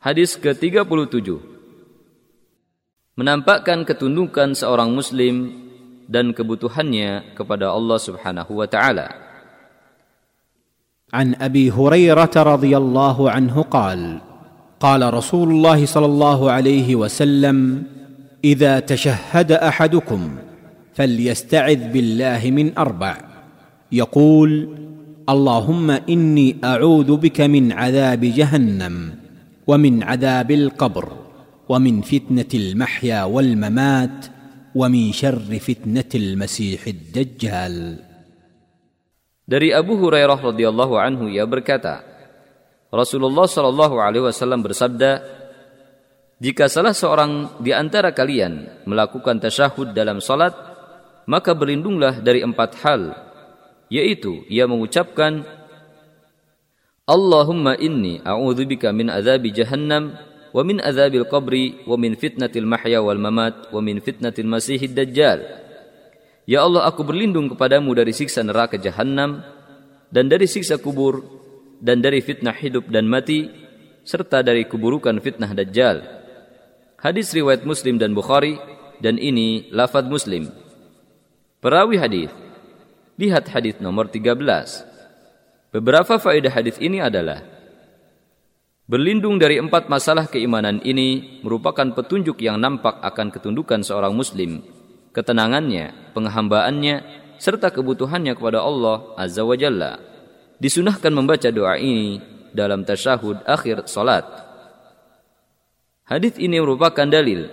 Hadis ke-37 Menampakkan ketundukan seorang muslim dan kebutuhannya kepada Allah Subhanahu wa taala. عن ابي هريره رضي الله عنه قال قال رسول الله صلى الله عليه وسلم اذا تشهد احدكم فليستعذ بالله من أربع يقول اللهم اني اعوذ بك من عذاب جهنم ومن عذاب القبر ومن فتنه المحيا والممات ومن شر فتنه المسيح الدجال Dari Abu Hurairah radhiyallahu anhu ia berkata, Rasulullah shallallahu alaihi wasallam bersabda, jika salah seorang di antara kalian melakukan tasyahud dalam salat, maka berlindunglah dari empat hal, yaitu ia mengucapkan Allahumma inni a'udzubika min azabi jahannam wa min azabil qabri wa min fitnatil mahya wal mamat wa min fitnatil masihid dajjal. Ya Allah, aku berlindung kepadamu dari siksa neraka jahanam dan dari siksa kubur dan dari fitnah hidup dan mati serta dari keburukan fitnah dajjal. Hadis riwayat Muslim dan Bukhari dan ini lafaz Muslim. Perawi hadis. Lihat hadis nomor 13. Beberapa faedah hadis ini adalah Berlindung dari empat masalah keimanan ini merupakan petunjuk yang nampak akan ketundukan seorang muslim ketenangannya, penghambaannya, serta kebutuhannya kepada Allah Azza wa Jalla. Disunahkan membaca doa ini dalam tasyahud akhir salat. Hadis ini merupakan dalil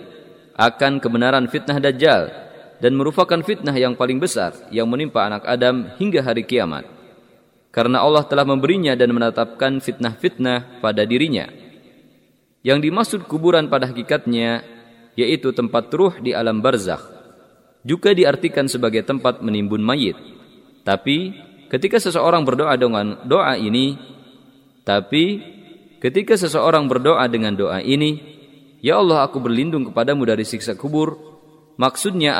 akan kebenaran fitnah Dajjal dan merupakan fitnah yang paling besar yang menimpa anak Adam hingga hari kiamat. Karena Allah telah memberinya dan menetapkan fitnah-fitnah pada dirinya. Yang dimaksud kuburan pada hakikatnya yaitu tempat ruh di alam barzakh juga diartikan sebagai tempat menimbun mayit. Tapi ketika seseorang berdoa dengan doa ini, tapi ketika seseorang berdoa dengan doa ini, Ya Allah aku berlindung kepadamu dari siksa kubur, maksudnya